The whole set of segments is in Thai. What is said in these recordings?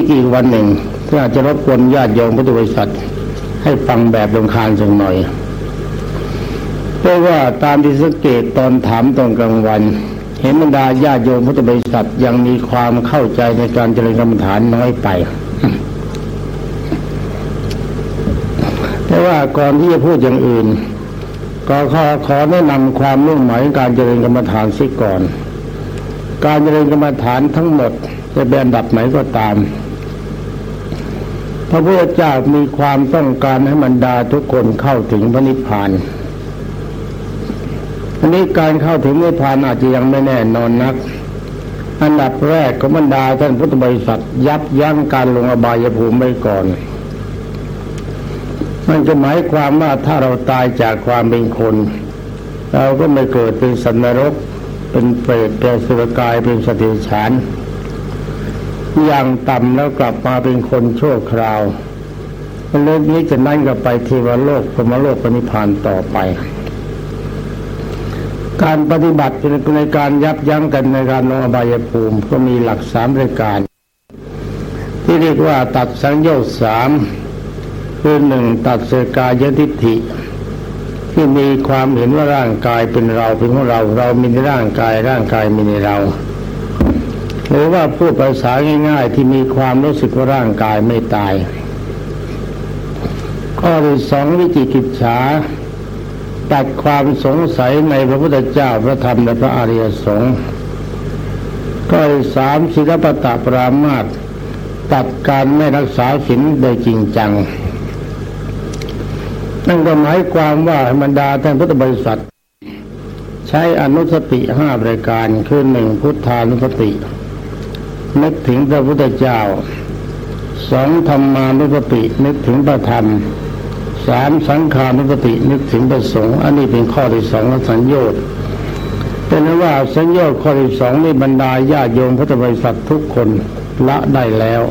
อีกอีกวันหนึ่งที่อาจจะรบกวนญาติโยมพุทธบริษัท ให้ฟังแบบลงคาญสักหน่อยเพราะว่าตามที่สังเกตตอนถามตอนกลางวัน เห็นบรรดาญาติโยมพุทธบริษัทยังมีความเข้าใจในการเจริญกรรมฐานน้อยไปแต่ว่าก่อนที่จะพูดอย่างอื่น ก็ขอขอแนะนำความมุ่งหมายการเจริญกรรมฐานซิก่อน การเจริญกรรมฐานทั้งหมดจะเป็นอันดับไหนก็ตาม พระพุทธเจ้ามีความต้องการให้บรรดาทุกคนเข้าถึงพระนิพพานอันนี้การเข้าถึงนิพพานอาจจะยังไม่แน่นอนนัก อันดับแรกของบรรดาท่านพุทธบริษัท ยับยั้งการลงอบายภูมิไว้ก่อน มันจะหมายความว่าถ้าเราตายจากความเป็นคน เราก็ไม่เกิดเป็นสันนรก เป็นเปรตเป็นสุรกายเป็นสติฉาน อย่างต่ำแล้วกลับมาเป็นคนชั่วคราวเรื่องนี้จะนั่งกับไปเทวโลกพมโลกปณิพานต่อไป การปฏิบัติในการยับยั้งกันในการลงอบายภูมิก็มีหลักสามรายการ ที่เรียกว่าตัดสังโยชน์สามคือหนึ่งตัดเสกายทิฏฐิ ที่มีความเห็นว่าร่างกายเป็นเราเป็นของเรา เรามีในร่างกายร่างกายมีในเรา หรือว่าพูดภาษาง่าย ๆ ที่มีความรู้สึกว่าร่างกายไม่ตาย ข้อที่สองวิจิกิจฉาตัดความสงสัยในพระพุทธเจ้าพระธรรมและพระอริยสงฆ์ข้อที่สามศิลปตะปรามาตตัดการไม่รักษาศีลโดยจริงจังนั่นก็หมายความว่าบรรดาท่านพุทธบริษัท ใช้อนุสติห้าบริการคือหนึ่งพุทธานุสติ นึกถึงพระพุทธเจ้าสองธรรมานุสตินึกถึงพระธรรมสามสังขานุสตินึกถึงพระสงฆ์อันนี้เป็นข้อที่สองสัญญาณเป็นว่าสัญญาณข้อที่สองนี่บรรดาญาโยมพุทธบริษัททุกคนละได้แล้ว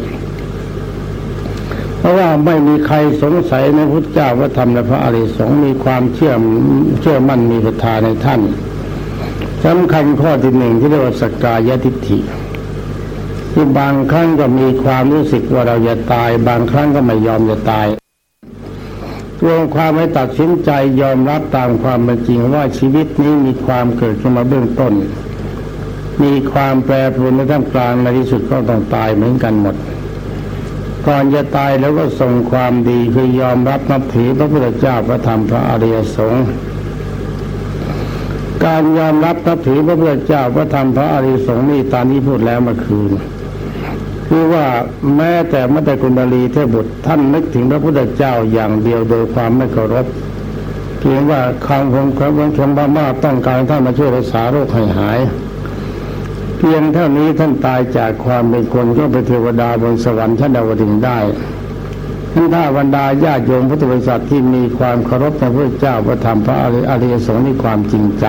เพราะว่าไม่มีใครสงสัยในพุทธเจ้าพระธรรมและพระอริยสงฆ์มีความเชื่อเชื่อมั่นมีศรัทธาในท่านสำคัญข้อที่หนึ่งที่เรียกว่าสกกายทิฏฐิ ที่บางครั้งก็มีความรู้สึกว่าเราจะตาย บางครั้งก็ไม่ยอมจะตายรวมความไม่ตัดสินใจยอมรับตามความเป็นจริงว่าชีวิตนี้มีความเกิดขึ้นมาเบื้องต้น มีความแปรปรวนในท่ามกลางในที่สุดก็ต้องตายเหมือนกันหมด ก่อนจะตายแล้วก็ส่งความดีคือยอมรับนับถือพระพุทธเจ้าพระธรรมพระอริยสงฆ์การยอมรับนับถือพระพุทธเจ้าพระธรรมพระอริยสงฆ์นี่ตามที่พูดแล้วเมื่อคืน คือว่าแม้แต่มัตตกุณลีเทพบุตรท่านนึกถึงพระพุทธเจ้าอย่างเดียวโดยความไม่เคารพเพียงว่าคำของพระวังชมพม่าต้องการท่านมาช่วยรักษาโรคให้หาย เพียงเท่านี้ท่านตายจากความเป็นคนก็เป็นเทวดาบนสวรรค์ชั้นดาวดึงได้ท่านถ้าบรรดาญาโยมพุทธบริษัทที่มีความเคารพในพระเจ้าพระธรรมพระอริยสงฆ์มีความจริงใจ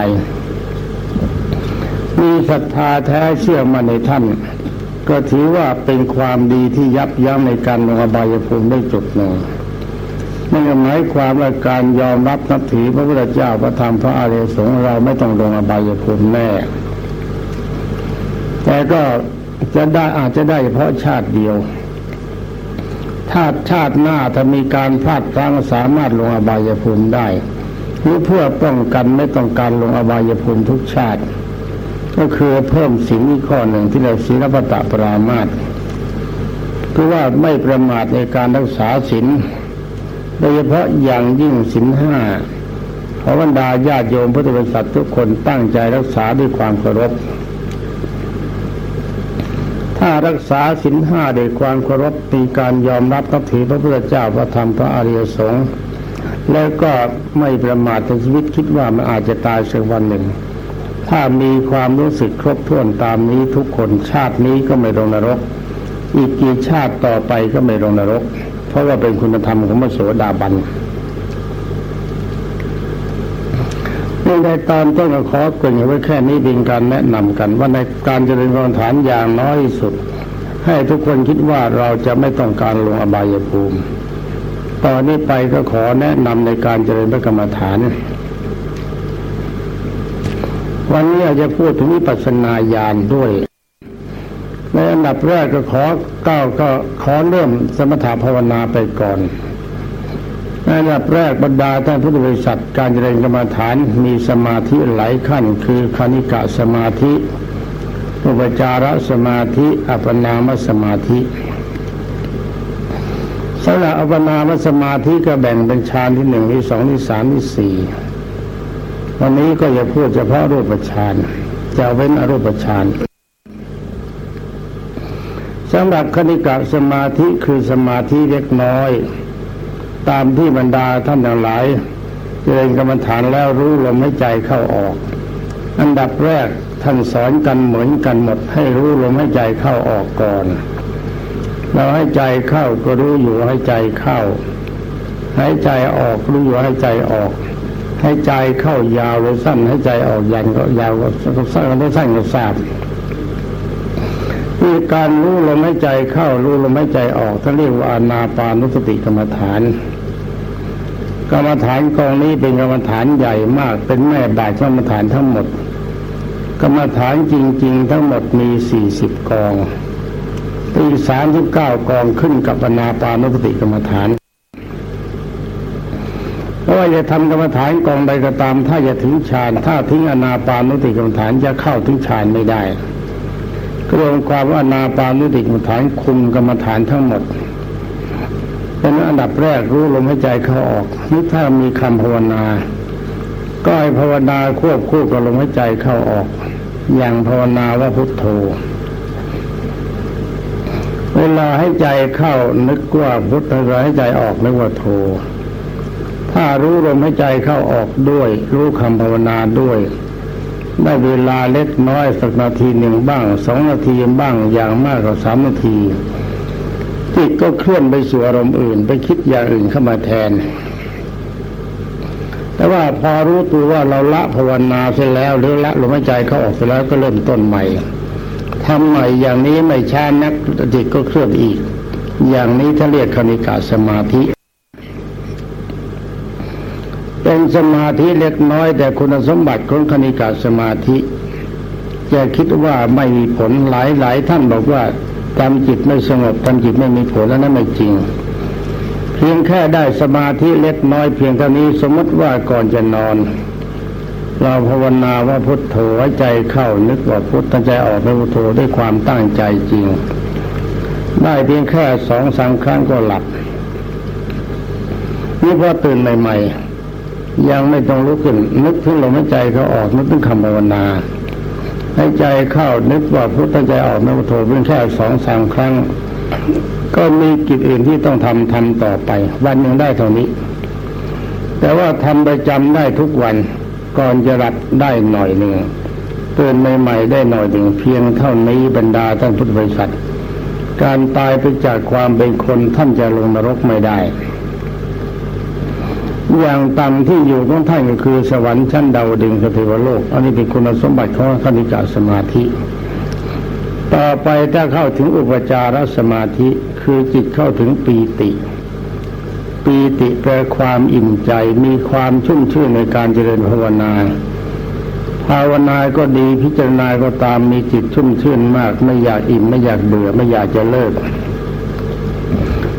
มีศรัทธาแท้เชื่อมาในท่าน ก็ถือว่าเป็นความดีที่ยับยั้งในการลงอบายภูมิได้จุดหนึ่งนั่นหมายความว่าการยอมรับนับถือพระพุทธเจ้าพระธรรมพระอริยสงฆ์เราไม่ต้องลงอบายภูมิแน่แต่ก็จะได้อาจจะได้เฉพาะชาติเดียว ถ้าชาติหน้าถ้ามีการพลาดพลั้งสามารถลงอบายภูมิได้หรือเพื่อป้องกันไม่ต้องการลงอบายภูมิทุกชาติ ก็คือเพิ่มสิ่งนี้ข้อหนึ่งที่เราศีลปตะปรามาตคือว่าไม่ประมาทในการรักษาศีลโดยเฉพาะอย่างยิ่งศีลห้าขอบรรดาญาติโยมพุทธบริษัททุกคนตั้งใจรักษาด้วยความเคารพ ถ้ารักษาศีลห้าด้วยความเคารพมีการยอมรับนับถือพระพุทธเจ้าพระธรรมพระอริยสงฆ์แล้วก็ไม่ประมาทในชีวิตคิดว่ามันอาจจะตายสักวันหนึ่ง ถ้ามีความรู้สึกครบถ้วนตามนี้ทุกคนชาตินี้ก็ไม่ลงนรก อีกกี่ชาติต่อไปก็ไม่ลงนรก เพราะว่าเป็นคุณธรรมของพระโสดาบันในตอนต้นขอเกริ่นไว้แค่นี้เป็นการแนะนำกันว่าในการเจริญกรรมฐานอย่างน้อยสุด ให้ทุกคนคิดว่าเราจะไม่ต้องการลงอบายภูมิ ตอนนี้ไปก็ขอแนะนำในการเจริญพระกรรมฐาน วันนี้อาจจะพูดถึงวิปัสสนาญาณด้วย ในอันดับแรกก็ขอก้าวก็ขอเริ่มสมถภาวนาไปก่อนในอันดับแรกบรรดาท่านพุทธบริษัทการเจริญกรรมฐานมีสมาธิหลายขั้น คือคณิกะสมาธิอุปจารสมาธิ อัปนามสมาธิสำหรับอัปนามสมาธิก็แบ่งเป็นฌานที่หนึ่งที่สองที่สามที่สี่ วันนี้ก็จะพูดเฉพาะรูปฌานจะเว้นอรูปฌานสำหรับคณิกะสมาธิคือสมาธิเล็กน้อย ตามที่บรรดาท่านทั้งหลายเจริญกรรมฐานแล้วรู้ลมหายใจเข้าออก อันดับแรกท่านสอนกันเหมือนกันหมดให้รู้ลมหายใจเข้าออกก่อน เราให้ใจเข้าก็รู้อยู่ให้ใจเข้าให้ใจออกรู้อยู่ให้ใจออก ให้ใจเข้ายาวหรือสั้นให้ใจออกยันก็ยาวก็สั้นก็สั้นก็ทราบคือการรู้ลมหายใจเข้ารู้ลมหายใจออกท่านเรียกว่าอานาปานุสติกรรมฐาน กรรมฐานกองนี้เป็นกรรมฐานใหญ่มากเป็นแม่บาทกรรมฐานทั้งหมด กรรมฐานจริง ๆ ทั้งหมดมีสี่สิบกองตีสามสิบเก้ากองขึ้นกับอนาปานุสติกรรมฐาน เพราะว่าจะทำกรรมฐานกองใดก็ตาม ถ้าจะถึงฌานถ้าทิ้งอนาปานุติกรรมฐานจะเข้าถึงฌานไม่ได้กรวมความว่านาปานุติกรรมฐานคุมกรรมฐานทั้งหมดเป็นอันดับแรกรู้ลมหายใจเข้าออกนี่ถ้ามีคำภาวนา ก็ให้ภาวนาควบคู่กับลมหายใจเข้าออก อย่างภาวนาว่าพุทโธเวลาให้ใจเข้านึกว่าพุทธเวลาให้ใจออกนึกว่าโธ ถ้ารู้ลมหายใจเข้าออกด้วย รู้คำภาวนาด้วย ได้เวลาเล็กน้อยสักนาทีหนึ่งบ้างสองนาทีบ้างอย่างมากก็สามนาทีจิตก็เคลื่อนไปสู่อารมณ์อื่น ไปคิดอย่างอื่นเข้ามาแทน แต่ว่าพอรู้ตัวว่าเราละภาวนาเสร็จแล้วหรือละลมหายใจเข้าออกเสร็จแล้วก็เริ่มต้นใหม่ทำใหม่อย่างนี้ไม่ช้านักจิตก็เคลื่อนอีก อย่างนี้ถ้าเรียกคณิกาสมาธิเป็น สมาธิเล็กน้อย แต่คุณสมบัติของคณิกาสมาธิจะคิดว่าไม่มีผลหลายหลายท่านบอกว่าทำจิตไม่สงบทำจิตไม่มีผลแล้วนั้นไม่จริง เพียงแค่ได้สมาธิเล็กน้อยเพียงเท่านี้สมมติว่าก่อนจะนอน เราภาวนาว่าพุทโธไว้ใจเข้านึกว่าพุทธใจออกไปพุทโธด้วยความตั้งใจจริง ได้เพียงแค่สองสามครั้งก็หลับนี่พอตื่นใหม่ๆ ยังไม่ต้องลุกขึ้น นึกถึงลมหายใจเขาออกนึกถึงคำภาวนาให้ใจเข้านึกว่าพุทธใจออกนึกโทเพียงแค่สองสามครั้ง ก็มีกิจอื่นที่ต้องทำทำต่อไป วันยังได้เท่านี้ แต่ว่าทำประจำได้ทุกวันก่อนจะหลับได้หน่อยหนึ่งเตื่นใหม่ๆได้หน่อยหนึ่งเพียงเท่านี้บรรดาท่านพุทธบริษัท การตายไปจากความเป็นคนท่านจะลงนรกไม่ได้ อย่างต่ำที่อยู่ของท่านก็คือสวรรค์ชั้นดาวดึงสเทวโลก อันนี้เป็นคุณสมบัติของคณิกาสมาธิ ต่อไปถ้าเข้าถึงอุปจารสมาธิคือจิตเข้าถึงปีติ ปีติแปลความอิ่มใจมีความชุ่มชื่นในการเจริญภาวนา ภาวนาก็ดีพิจารณาก็ตามมีจิตชุ่มชื่นมาก ไม่อยากอิ่มไม่อยากเบื่อไม่อยากจะเลิก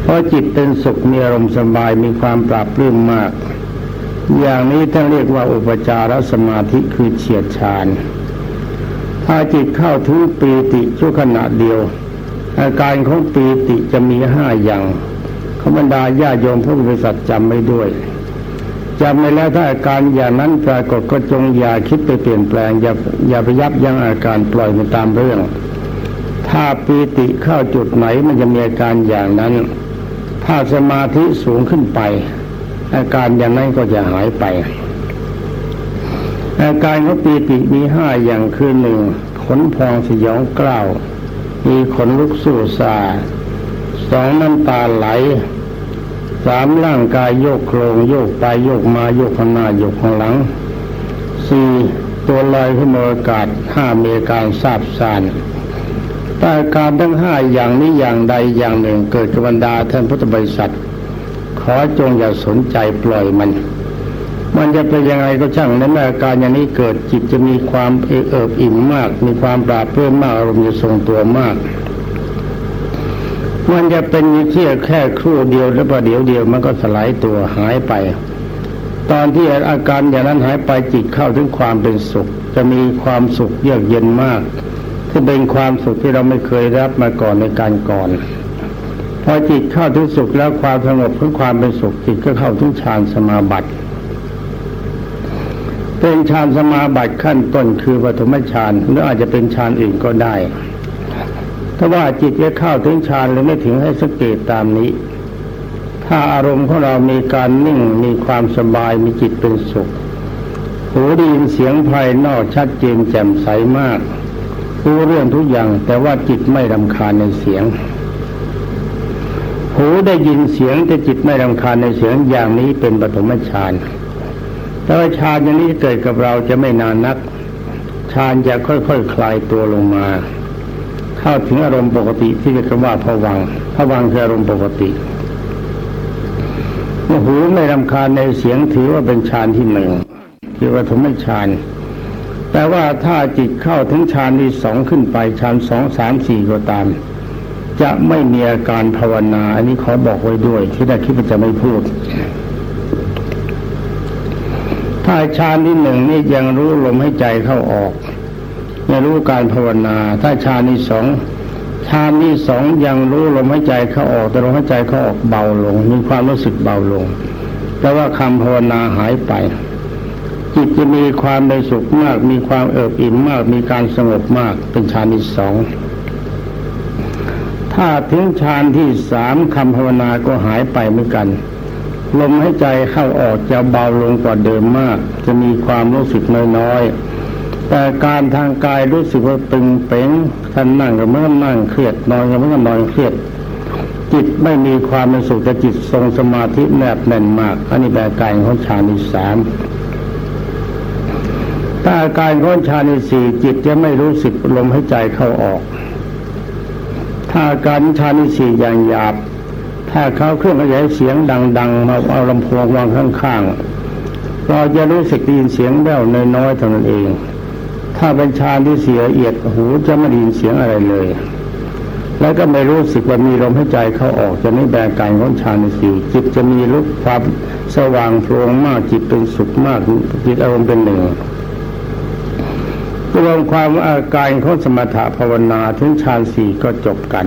เพราะจิตเป็นสุขมีอารมณ์สบายมีความปราบปลื้มมาก อย่างนี้ท่านเรียกว่าอุปจารสมาธิคือเฉียดฌานถ้าจิตเข้าถึงปีติชั่วขณะเดียว อาการของปีติจะมีห้าอย่างขบรรดาญาโยมผู้บริษัทจำไม่ด้วยจำไม่แล้วถ้าอาการอย่างนั้นปรากฏก็จงอย่าคิดไปเปลี่ยนแปลงอย่าอย่าไปยับยั้งอาการปล่อยมันตามเรื่อง ถ้าปีติเข้าจุดไหนมันจะมีอาการอย่างนั้น ถ้าสมาธิสูงขึ้นไป อาการอย่างนั้นก็จะหายไป อาการของปีติมีห้าอย่างคือหนึ่งขนพองสยองกล้าว มีขนลุกสู้ซาสองน้ำตาไหลสามร่างกายโยกโครงโยกไปโยกมาโยกข้างหน้าโยกข้างหลังสี่ตัวลอยขึ้นอากาศห้ามีการทราบสาน แต่การทั้งห้าอย่างนี้อย่างใดอย่างหนึ่ง เกิดกับบรรดาท่านพุทธบริษัท ขอจงอย่าสนใจปล่อยมัน มันจะเป็นยังไงก็ช่างนั้นอาการอย่างนี้เกิดจิตจะมีความเอิบอิ่มมาก มีความปราบเพื่อมากอารมณ์จะทรงตัวมาก มันจะเป็นเชี่ยแค่ครู่เดียวแล้วประเดี๋ยวเดียวมันก็สลายตัวหายไป ตอนที่อาการอย่างนั้นหายไปจิตเข้าถึงความเป็นสุข จะมีความสุขเยือกเย็นมาก ที่เป็นความสุขที่เราไม่เคยรับมาก่อนในการก่อน พอจิตเข้าถึงสุขแล้วความสงบของความเป็นสุขจิตก็เข้าถึงฌานสมาบัติเป็นฌานสมาบัติขั้นต้นคือปฐมฌานหรืออาจจะเป็นฌานอื่นก็ได้ ถ้าว่าจิตจะเข้าถึงฌานหรือไม่ถึงให้สังเกตตามนี้ ถ้าอารมณ์ของเรามีการนิ่งมีความสบายมีจิตเป็นสุขหูได้ยินเสียงภายนอกชัดเจนแจ่มใสมาก รู้เรื่องทุกอย่าง แต่ว่าจิตไม่รำคาญในเสียง หูได้ยินเสียงแต่จิตไม่รำคาญในเสียงอย่างนี้เป็นปฐมฌานแต่ว่าฌานอย่างนี้เกิดกับเราจะไม่นานนักฌานจะค่อยๆคคลายตัวลงมา เข้าถึงอารมณ์ปกติที่เรียกว่าผวังผวังคืออารมณ์ปกติหูไม่รำคาญในเสียงถือว่าเป็นฌานที่หนึ่งคือว่าถมฌาน แต่ว่าถ้าจิตเข้าถึงฌานที่สองขึ้นไปฌานสองสามสี่ก็ตาม จะไม่มีอาการภาวนา อันนี้ขอบอกไว้ด้วย ที่ได้คิดว่าจะไม่พูด ถ้าฌานที่หนึ่งนี่ยังรู้ลมให้ใจเข้าออกไม่รู้การภาวนา ถ้าฌานที่สองฌานที่สองยังรู้ลมหายใจเข้าออก แต่ลมหายใจเข้าออกเบาลง มีความรู้สึกเบาลงแต่ว่าคำภาวนาหายไป จิตจะมีความในสุขมาก มีความเอิบอิ่มมาก มีการสงบมากเป็นฌานที่สองถ้าถึงฌานที่สามคำภาวนาก็หายไปเหมือนกัน ลมหายใจเข้าออกจะเบาลงกว่าเดิมมาก จะมีความรู้สึกน้อยๆแต่การทางกายรู้สึกว่าตึงเป๋งท่านนั่งก็เมื่อนั่งเครียดนอนก็เมื่อนอนเครียด จิตไม่มีความเป็นสุขแต่จิตทรงสมาธิแนบแน่นมากอันนี้แบบกายของฌานที่สาม ถ้าอาการของฌานที่สี่จิตจะไม่รู้สึกลมหายใจเข้าออก ถ้าอาการฌานที่สี่อย่างหยาบ ถ้าเขาเครื่องขยายเสียงดัง ๆ มาเอาลำโพงวางข้างๆ เราจะรู้สึกได้ยินเสียงแว่วน้อยๆเท่านั้นเอง ถ้าเป็นฌานที่เสียเอียดหูจะไม่ได้ยินเสียงอะไรเลย แล้วก็ไม่รู้สึกว่ามีลมหายใจเข้าออกจะไม่แบ่งกายของฌานในสี่จิตจะมีลุกความสว่างโปร่งมากจิตเป็นสุขมากจิตอารมณ์เป็นหนึ่ง รวมความอาการของสมถะภาวนาถึงฌานสี่ก็จบกัน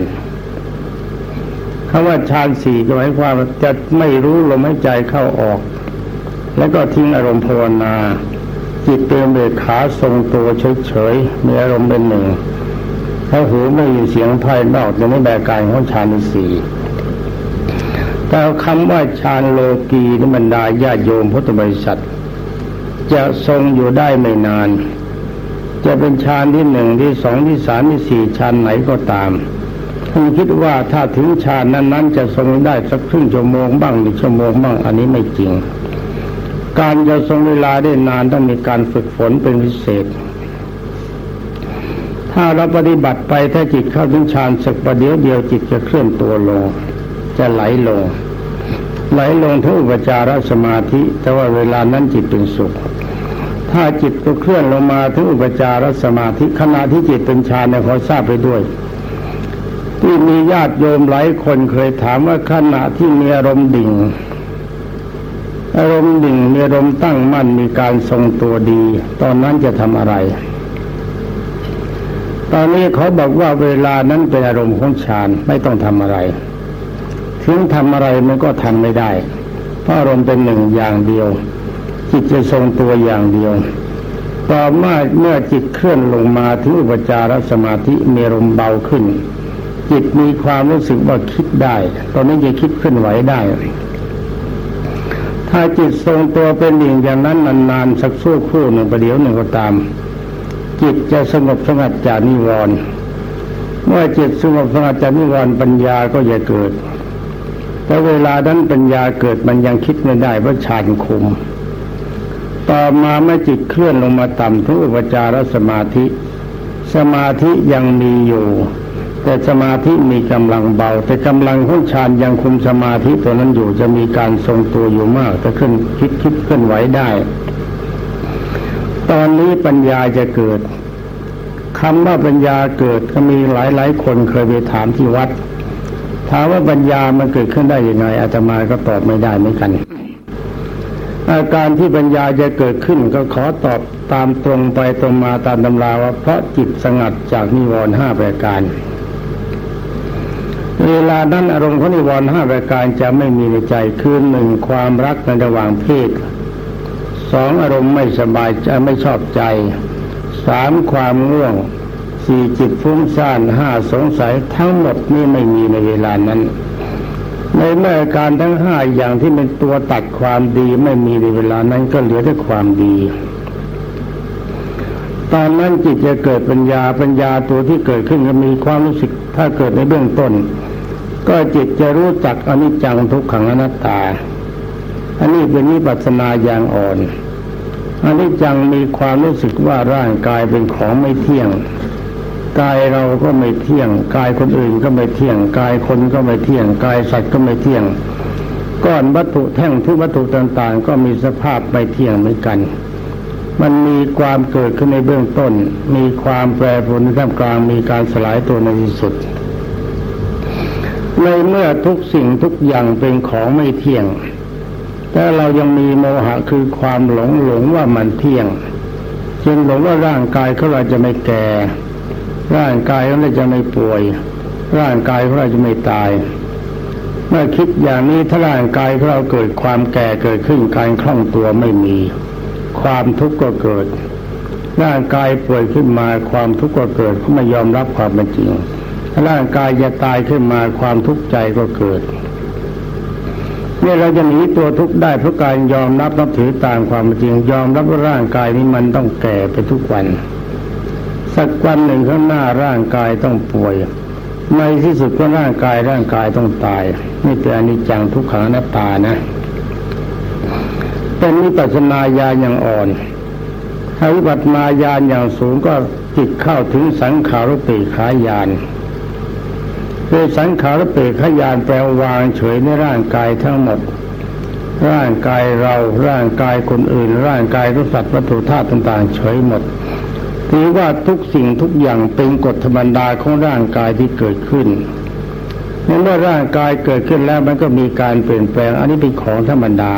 คำว่าฌานสี่ก็หมายความจะไม่รู้ลมหายใจเข้าออก แล้วก็ทิ้งอารมณ์ภาวนา จิตเป็นเบกขาทรงตัวเฉยๆมีอารมณ์เป็นหนึ่งถ้าหูไม่มีเสียงภายนอกจะไม่แบกกายของฌานสี่แต่คำว่าฌานโลกีนิบรรดาญาโยมพุทธบริษัท จะทรงอยู่ได้ไม่นาน จะเป็นฌานที่หนึ่งที่สองที่สามที่สี่ฌานไหนก็ตามคุณคิดว่าถ้าถึงฌานนั้นๆจะทรงได้สักครึ่งชั่วโมงบ้างหนึ่งชั่วโมงบ้างอันนี้ไม่จริง การจะทรงเวลาได้นานต้องมีการฝึกฝนเป็นพิเศษ ถ้าเราปฏิบัติไปถ้าจิตเข้าถึงฌานสักประเดี๋ยวเดียวจิตจะเคลื่อนตัวลง จะไหลลง ไหลลงถึงอุปจารสมาธิ แต่ว่าเวลานั้นจิตเป็นสุข ถ้าจิตก็เคลื่อนลงมาถึงอุปจารสมาธิขณะที่จิตเป็นฌานเนี่ยขอทราบไปด้วย ที่มีญาติโยมหลายคนเคยถามว่าขณะที่มีอารมณ์ดิ่ง อารมณ์ดิ่งมีอารมณ์ตั้งมั่นมีการทรงตัวดี ตอนนั้นจะทำอะไร ตอนนี้เขาบอกว่าเวลานั้นเป็นอารมณ์ของฌานไม่ต้องทำอะไรถึงทำอะไรมันก็ทำไม่ได้เพราะอารมณ์เป็นหนึ่งอย่างเดียว จิตจะทรงตัวอย่างเดียว ต่อมาเมื่อจิตเคลื่อนลงมาถึงอุปจารสมาธิมีอารมเบาขึ้น จิตมีความรู้สึกว่าคิดได้ ตอนนี้จะคิดเคลื่อนไหวได้ ถ้าจิตทรงตัวเป็นหนึ่งอย่างนั้นนานๆสักสู้ครู่หนึ่งประเดี๋ยวหนึ่งก็ตาม จิตจะสงบสงัดจากนิวรณ์เมื่อจิตสงบสงัดจากนิวรณ์ปัญญาก็จะเกิดแต่เวลานั้นปัญญาเกิดมันยังคิดไม่ได้เพราะฌานคุม ต่อมาเมื่อจิตเคลื่อนลงมาต่ำทุกอุปจารสมาธิ สมาธิยังมีอยู่ แต่สมาธิมีกำลังเบา แต่กำลังของฌานยังคุมสมาธิตัวนั้นอยู่จะมีการทรงตัวอยู่มากจะขึ้นคิดคิดขึ้นไหวได้ ตอนนี้ปัญญาจะเกิดคำว่าปัญญาเกิดก็มีหลายหลายคนเคยไปถามที่วัด ถามว่าปัญญามันเกิดขึ้นได้ยังไงอาตมาก็ตอบไม่ได้เหมือนกัน อาการที่ปัญญาจะเกิดขึ้นก็ขอตอบตามตรงไปตรงมาตามตำราว่าเพราะจิตสงัดจากนิวรณ์ห้าประการ เวลานั้นอารมณ์ของนิวรณ์ห้าประการจะไม่มีในใจคือหนึ่งความรักในระหว่างเพศสองอารมณ์ไม่สบายใจไม่ชอบใจสามความง่วงสี่จิตฟุ้งซ่านห้าสงสัยทั้งหมดนี่ไม่มีในเวลานั้นใน เมื่อการทั้งห้าอย่างที่เป็นตัวตัดความดีไม่มีในเวลานั้นก็เหลือแต่ความดี ตอนนั้นจิตจะเกิดปัญญาปัญญาตัวที่เกิดขึ้นก็มีความรู้สึกถ้าเกิดในเบื้องต้น ก็จิตจะรู้จักอนิจจังทุกขังอนัตตา อันนี้เป็นนิปัสนาอย่างอ่อนอนิจจังมีความรู้สึกว่าร่างกายเป็นของไม่เที่ยง กายเราก็ไม่เที่ยง กายคนอื่นก็ไม่เที่ยง กายคนก็ไม่เที่ยง กายสัตว์ก็ไม่เที่ยง ก้อนวัตถุแท่งทุกวัตถุต่าง ๆ ก็มีสภาพไม่เที่ยงเหมือนกัน มันมีความเกิดขึ้นในเบื้องต้น มีความแปรปรวนในท่ามกลางมีการสลายตัวในที่สุดในเมื่อทุกสิ่งทุกอย่างเป็นของไม่เที่ยง แต่เรายังมีโมหะคือความหลงหลงว่ามันเที่ยงจึงหลงว่าร่างกายเขาเราจะไม่แก่ ร่างกายของเราจะไม่ป่วย ร่างกายของเราจะไม่ตาย เมื่อคิดอย่างนี้ถ้าร่างกายของเราเกิดความแก่เกิดขึ้นการคล่องตัวไม่มี ความทุกข์ก็เกิด ร่างกายป่วยขึ้นมาความทุกข์ก็เกิดเขาไม่ยอมรับความเป็นจริงร่างกายจะตายขึ้นมาความทุกข์ใจก็เกิดเนี่ยเราจะหนีตัวทุกข์ได้เพราะการยอมรับนับถือตามความจริงยอมรับว่าร่างกายนี้มันต้องแก่ไปทุกวัน สักวันหนึ่งข้างหน้าร่างกายต้องป่วย ในที่สุดก็ร่างกายร่างกายต้องตาย นี่เป็นอนิจจังทุกขังนัตตานะ เป็นนิปัสนาญาณอย่างอ่อนถ้าวิปัสนาญาณอย่างสูงก็จิตเข้าถึงสังขารุปิขายานคือสังขารุปิขายานแปลวางเฉยในร่างกายทั้งหมด ร่างกายเราร่างกายคนอื่น ร่างกายทุกสัตว์วัตถุธาตุต่างๆ เฉยหมด ถือว่าทุกสิ่งทุกอย่างเป็นกฎธรรมดาของร่างกายที่เกิดขึ้นเมื่อร่างกายเกิดขึ้นแล้วมันก็มีการเปลี่ยนแปลง อันนี้เป็นของธรรมดา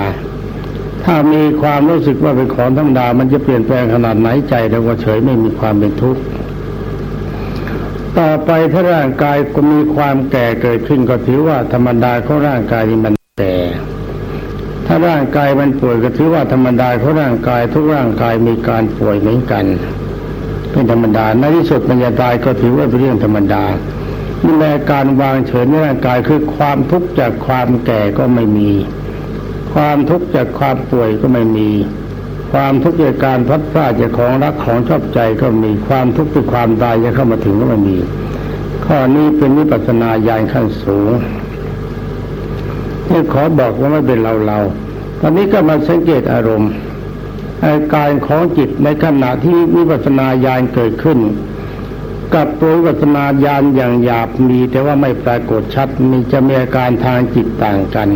ถ้ามีความรู้สึกว่าเป็นของธรรมดา มันจะเปลี่ยนแปลงขนาดไหนใจเราก็เฉยไม่มีความเป็นทุกข์ต่อไปถ้าร่างกายก็มีความแก่เกิดขึ้นก็ถือว่าธรรมดาของร่างกายมันแก่ถ้าร่างกายมันป่วยก็ถือว่าธรรมดาของร่างกายทุกร่างกายมีการป่วยเหมือนกัน เป็นธรรมดา ในที่สุดมันจะตายก็ถือว่าเป็นเรื่องธรรมดานี่แลการวางเฉยในร่างกายคือความทุกข์จากความแก่ก็ไม่มี ความทุกข์จากความป่วยก็ไม่มี ความทุกข์จากการพัดพลาดจากของรักของชอบใจก็มีความทุกข์จากความตายจะเข้ามาถึงก็ไม่มี ข้อนี้เป็นนิพพานาญาณขั้นสูงที่ขอบอกว่าไม่เป็นเราเราตอนนี้ก็มาสังเกตอารมณ์ อาการของจิตในขณะที่วิปัสสนาญาณเกิดขึ้น กับตัววิปัสสนาญาณอย่างหยาบมีแต่ว่าไม่ปรากฏชัดมีจะมีอาการทางจิตต่างกัน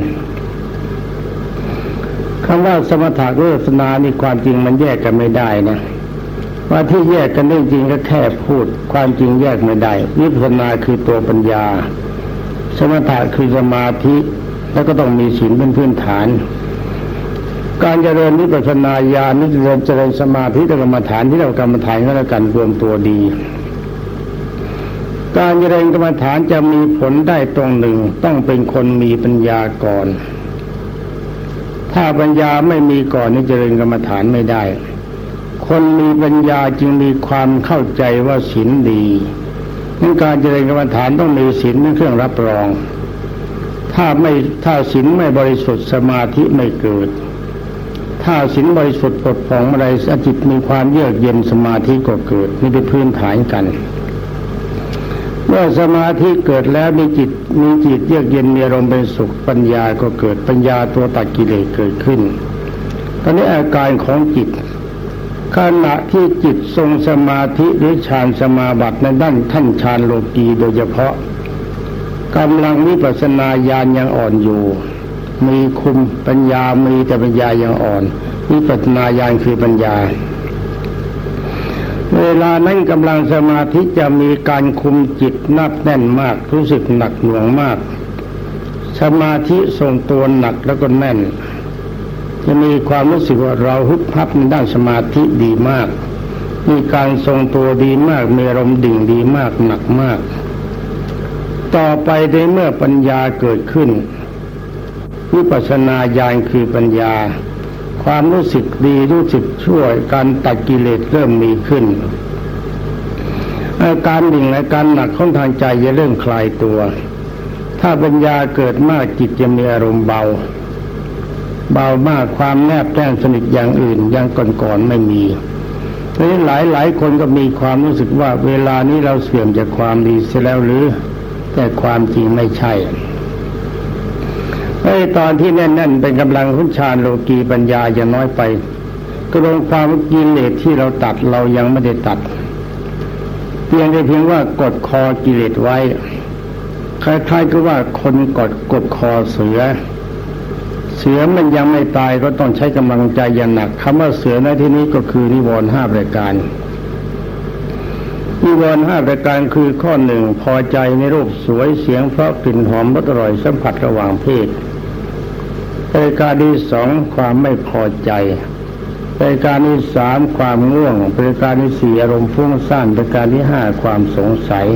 คำว่าสมถะวิปัสสนานี่ความจริงมันแยกกันไม่ได้นะว่าที่แยกกันได้จริงก็แค่พูด ความจริงแยกไม่ได้วิปัสสนาคือตัวปัญญา สมถะคือสมาธิแล้วก็ต้องมีศีลเป็นพื้นฐาน การเจริญนิพพานาญาณนิเจริญเจริญสมาธิกรรมฐานที่เรากรรมฐานก็แล้วกันรวมตัวดี การเจริญกรรมฐานจะมีผลได้ตรงหนึ่ง ต้องเป็นคนมีปัญญาก่อน ถ้าปัญญาไม่มีก่อนนี่เจริญกรรมฐานไม่ได้ คนมีปัญญาจึงมีความเข้าใจว่าศีลดีนั่นการเจริญกรรมฐานต้องมีศีลเป็นเครื่องรับรอง ถ้าไม่ถ้าศีลไม่บริสุทธิ์สมาธิไม่เกิด ถ้าสินบริสุทธิ์ปลดผ่องอะไรจิตมีความเยือกเย็นสมาธิก็เกิดนี่เป็นพื้นฐานกัน เมื่อสมาธิเกิดแล้วมีจิตมีจิตเยือกเย็นมีอารมณ์เป็นสุขปัญญาก็เกิดปัญญาตัวตัดกิเลสเกิดขึ้น ตอนนี้อาการของจิตขณะที่จิตทรงสมาธิหรือฌานสมาบัติในด้านท่านฌานโลกีโดยเฉพาะกำลังวิปัสสนาญาณยังอ่อนอยู่ มีคุมปัญญามีแต่ปัญญายังอ่อนวิปัสนาญาณคือปัญญา เวลานั้นกำลังสมาธิจะมีการคุมจิตนับแน่นมาก รู้สึกหนักหน่วงมาก สมาธิทรงตัวหนักแล้วก็แน่น จะมีความรู้สึกว่าเราฮึบพับในด้านสมาธิดีมาก มีการทรงตัวดีมากมีอารมณ์ดิ่งดีมากหนักมาก ต่อไปในเมื่อปัญญาเกิดขึ้น วิปัสนาญาณคือปัญญา ความรู้สึกดีรู้สึกช่วยการตัดกิเลสเริ่มมีขึ้นอาการดิ่งและการหนักของทางใจจะเริ่มคลายตัว ถ้าปัญญาเกิดมากจิตจะมีอารมณ์เบา เบามากความแนบแน่นสนิทอย่างอื่นยังก่อนๆไม่มีทีนี้หลายหลายคนก็มีความรู้สึกว่าเวลานี้เราเสื่อมจากความดีเสียแล้วหรือ แต่ความจริงไม่ใช่ ไอ้ตอนที่แน่นๆเป็นกำลังขุนชาญโลกีปัญญาจะน้อยไปก็ลงความกิเลสที่เราตัดเรายังไม่ได้ตัด เพียงแต่เพียงว่ากดคอกิเลสไว้คล้ายๆก็ว่าคนกดกดคอเสือ เสือมันยังไม่ตายก็ต้องใช้กำลังใจอย่างหนักคำว่าเสือในที่นี้ก็คือนิวรณ์ห้าประการนิวรณ์ห้าประการคือข้อหนึ่งพอใจในรูปสวยเสียงเพราะกลิ่นหอมรสอร่อยสัมผัสระหว่างเพศ ประการที่สองความไม่พอใจประการที่สามความง่วงประการที่สี่อารมณ์ฟุ้งซ่านประการที่ห้าความสงสัย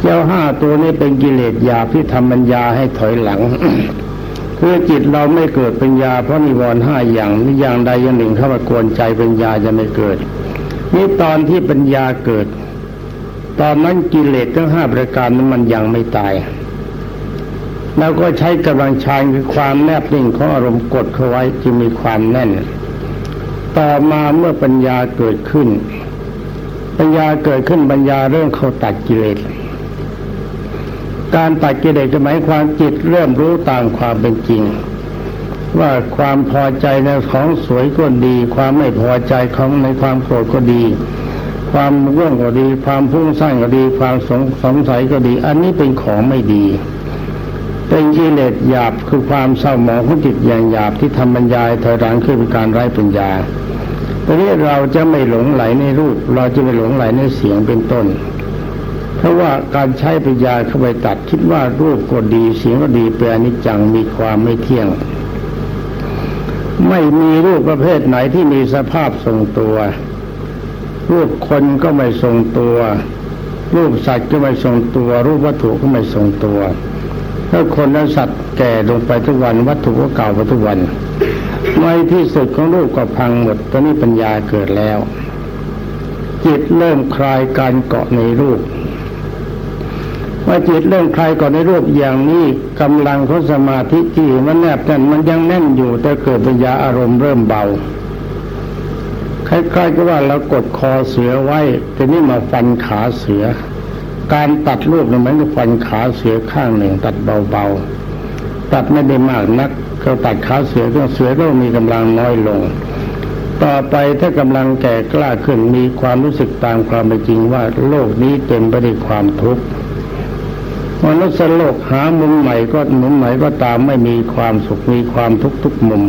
เจ้าห้าตัวนี้เป็นกิเลสยาที่ทำปัญญาให้ถอยหลังเพื่อจิตเราไม่เกิดปัญญาเพราะนิวรณ์ห้าอย่างนี้อย่างใดอย่างหนึ่งเข้ามากวนใจปัญญาจะไม่เกิด นี่ตอนที่ปัญญาเกิด ตอนนั้นกิเลสทั้งห้าประการนั้นมันยังไม่ตาย แล้วก็ใช้กำลังชายคือความแนบนิ่งของอารมณ์กดเข้าไว้จึงมีความแน่น ต่อมาเมื่อปัญญาเกิดขึ้น ปัญญาเกิดขึ้นปัญญาเริ่มเข้าตัดกิเลสการตัดกิเลสจะหมายความจิตเริ่มรู้ตามความเป็นจริง ว่าความพอใจในของสวยก็ดี ความไม่พอใจของในความโกรธก็ดี ความร่วงก็ดี ความพุ่งสร้างก็ดี ความสงสงสัยก็ดี อันนี้เป็นของไม่ดี เป็นกิเลสหยาบคือความเศร้าหมองของจิตอย่างหยาบที่ทำบรรยายถอยหลังขึ้นเป็นการไร้ปัญญาตอนนี้เราจะไม่หลงไหลในรูป เราจะไม่หลงไหลในเสียงเป็นต้น เพราะว่าการใช้ปัญญาเข้าไปตัดคิดว่ารูปก็ดีเสียงก็ดีเป็นอนิจจังมีความไม่เที่ยง ไม่มีรูปประเภทไหนที่มีสภาพทรงตัว รูปคนก็ไม่ทรงตัว รูปสัตว์ก็ไม่ทรงตัว รูปวัตถุก็ไม่ทรงตัว ถ้าคนและสัตว์แก่ลงไปทุกวันวัตถุก็เก่าไปทุกวันในที่สุดของรูปก็พังหมดตอนนี้ปัญญาเกิดแล้ว จิตเริ่มคลายการเกาะในรูปว่าจิตเริ่มคลายเกาะในรูปอย่างนี้กำลังของสมาธิที่มันแนบแน่นมันยังแน่นอยู่แต่เกิดปัญญาอารมณ์เริ่มเบาคล้ายๆกับว่าเรากดคอเสือไว้แต่นี่มาฟันขาเสือ การตัดรูปเนี่ยเหมือนกับฟันขาเสือข้างหนึ่ง ตัดเบาๆ ตัดไม่ได้มากนักเขาตัดขาเสือก็เสือก็มีกำลังน้อยลง ต่อไปถ้ากำลังแก่กล้าขึ้นมีความรู้สึกตามความเป็นจริงว่าโลกนี้เต็มไปด้วยความทุกข์มนุษย์โลกหามุมใหม่ก็มุมใหม่ก็ตามไม่มีความสุขมีความทุกข์ทุกมุม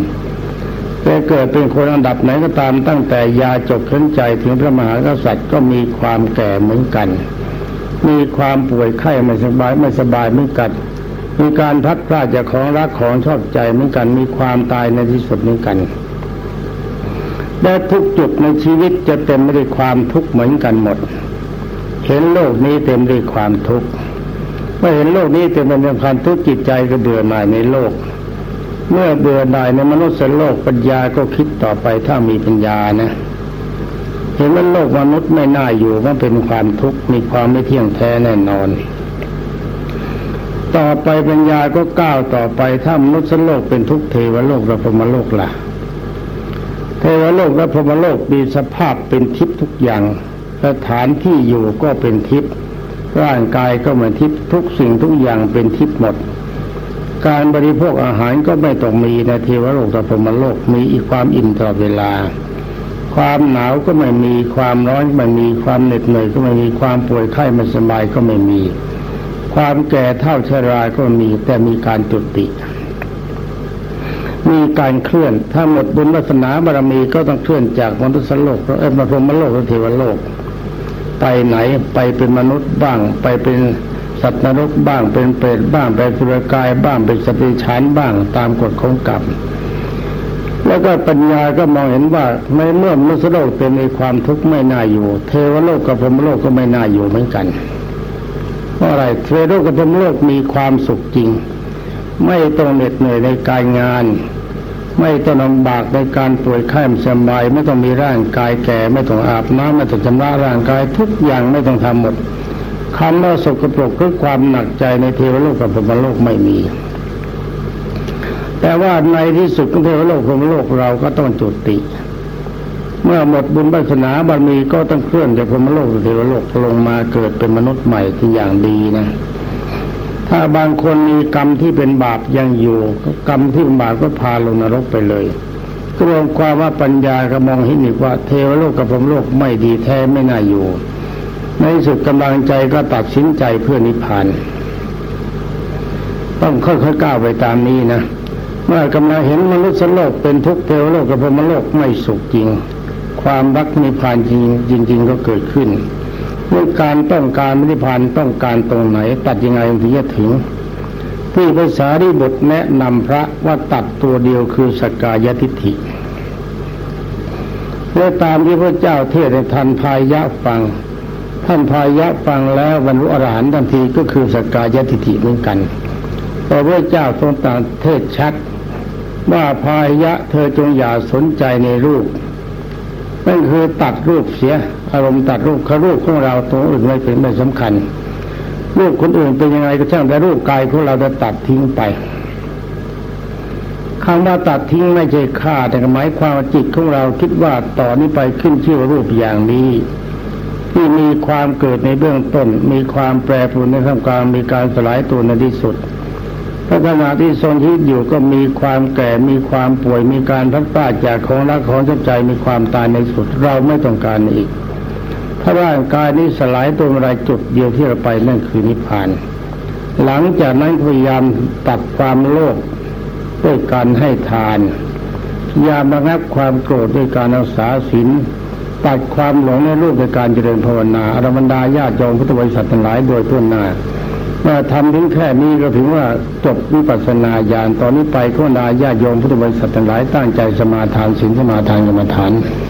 แต่เกิดเป็นคนอันดับไหนก็ตามตั้งแต่ยาจบขึ้นใจถึงพระมหากษัตริย์ก็มีความแก่เหมือนกัน มีความป่วยไข้ไม่สบายไม่สบายเหมือนกันมีการพัดพลาดจากของรักของชอบใจเหมือนกัน มีความตายในที่สุดเหมือนกันและทุกจุดในชีวิตจะเต็มไปด้วยความทุกข์เหมือนกันหมด เห็นโลกนี้เต็มด้วยความทุกข์เมื่อเห็นโลกนี้เต็มไปด้วยความทุกข์จิตใจก็เบื่อหน่ายในโลก เมื่อเบื่อหน่ายในมนุษย์โลกปัญญาก็คิดต่อไปถ้ามีปัญญานะ เห็นว่าโลกมนุษย์ไม่น่าอยู่มันเป็นความทุกข์มีความไม่เที่ยงแท้แน่นอน ต่อไปปัญญาก็ก้าวต่อไปถ้ามนุษย์โลกเป็นทุกเทวโลกและพรมโลกล่ะเทวโลกและพรมโลกมีสภาพเป็นทิพย์ทุกอย่างสถานที่อยู่ก็เป็นทิพย์ร่างกายก็เหมือนทิพย์ทุกสิ่งทุกอย่างเป็นทิพย์หมด การบริโภคอาหารก็ไม่ต้องมีในเทวโลกและพรมโลกมีอีกความอิ่มตลอดเวลา ความหนาวก็ไม่มีความร้อนไม่มีความเหน็ดเหนื่อยก็ไม่มีความป่วยไข้ไม่สบายก็ไม่มี ความแก่เท่าชราก็มีแต่มีการจุติ มีการเคลื่อนถ้าหมดบุญวาสนาบารมีก็ต้องเคลื่อนจากมนุษย์โลกเออมาพรมโลกเทวโลก ไปไหนไปเป็นมนุษย์บ้าง ไปเป็นสัตว์นรกบ้างเป็นเปรตบ้างเป็นสุรกายบ้างเป็นสติฉันบ้างตามกฎของกรรม แล้วก็ปัญญาก็มองเห็นว่าในเมื่อมนุษย์โลกเป็นในความทุกข์ไม่น่าอยู่ เทวโลกกับพรหมโลกก็ไม่น่าอยู่เหมือนกันเพราะอะไรเทวโลกกับพรหมโลกมีความสุขจริง ไม่ต้องเหน็ดเหนื่อยในการงาน ไม่ต้องลำบากในการป่วยไข้สบายไม่ต้องมีร่างกายแก่ ไม่ต้องอาบน้ำไม่ต้องชำระร่างกายทุกอย่างไม่ต้องทำหมดคำว่าสกปรกคือความหนักใจในเทวโลกกับพรหมโลกไม่มี แต่ว่าในที่สุดของเทวโลกพรหมโลกเราก็ต้องจุติ เมื่อหมดบุญวาสนาบารมีก็ต้องเคลื่อนจากพรมโลกเทวโลกลงมาเกิดเป็นมนุษย์ใหม่ที่อย่างดีนะ ถ้าบางคนมีกรรมที่เป็นบาปยังอยู่กรรมที่เป็นบาปก็พาลงนรกไปเลยก็รวมความว่าปัญญาก็มองเห็นอีกว่า เทวโลกกับพรมโลกไม่ดีแท้ไม่น่าอยู่ ในสุดกำลังใจก็ตัดสินใจเพื่อนิพพานต้องค่อยๆก้าวไปตามนี้นะ เมื่อกำลังเห็นมนุษย์โลกเป็นทุกข์เทวโลกกับพรมโลกไม่สุขจริง ความรักนิพพานจริงจริง ๆ ก็เกิดขึ้นเมื่อการต้องการนิพพานต้องการตรงไหน ตัดยังไงถึงจะถึงที่ภาษาที่บทแนะนำพระว่าตัดตัวเดียวคือสกายทิฏฐิเมื่อตามที่พระเจ้าเทศในทันพายะฟัง ท่านพายะฟังแล้วบรรลุอรหันต์ทันทีก็คือสกายทิฏฐิเหมือนกันพระพุทธเจ้าทรงตรัสเทศชัด ว่าพายะเธอจงอย่าสนใจในรูปนั่นคือตัดรูปเสีย อารมณ์ตัดรูปครูปของเราตัวอื่นไม่เป็นไม่สำคัญ รูปคนอื่นเป็นยังไงก็ช่างแต่รูปกายของเราจะตัดทิ้งไปคำว่าตัดทิ้งไม่ใช่ฆ่าแต่หมายความจิตของเราคิดว่าต่อนนี้ไปขึ้นชื่อรูปอย่างนี้ที่มีความเกิดในเบื้องต้น มีความแปรปรวนในท่ามกลางมีการสลายตัวในที่สุด พระขณะที่ทรงชีวิตอยู่ก็มีความแก่มีความป่วยมีการพัดพลาดจากของรักของใจมีความตายในสุดเราไม่ต้องการอีก ถ้าร่างกายนี้สลายตัวอะไรจุดเดียวที่เราไปนั่นคือนิพพาน หลังจากนั้นพยายามตัดความโลภด้วยการให้ทานพยายามระงับความโกรธด้วยการรักษาศีลตัดความหลงในรูปในการเจริญภาวนาอรบรรดาญาติโยมพุทธบริษัททั้งหลายโดยทั่วหน้า มื่อทำถึงแค่นี้ก็ถึงว่าจบวิปัสสนาญาณตอนนี้ไปก็นาญาติโยมพุทธบริษัททั้งหลายตั้งใจสมาทานศีลสมาทานกรรมฐานาน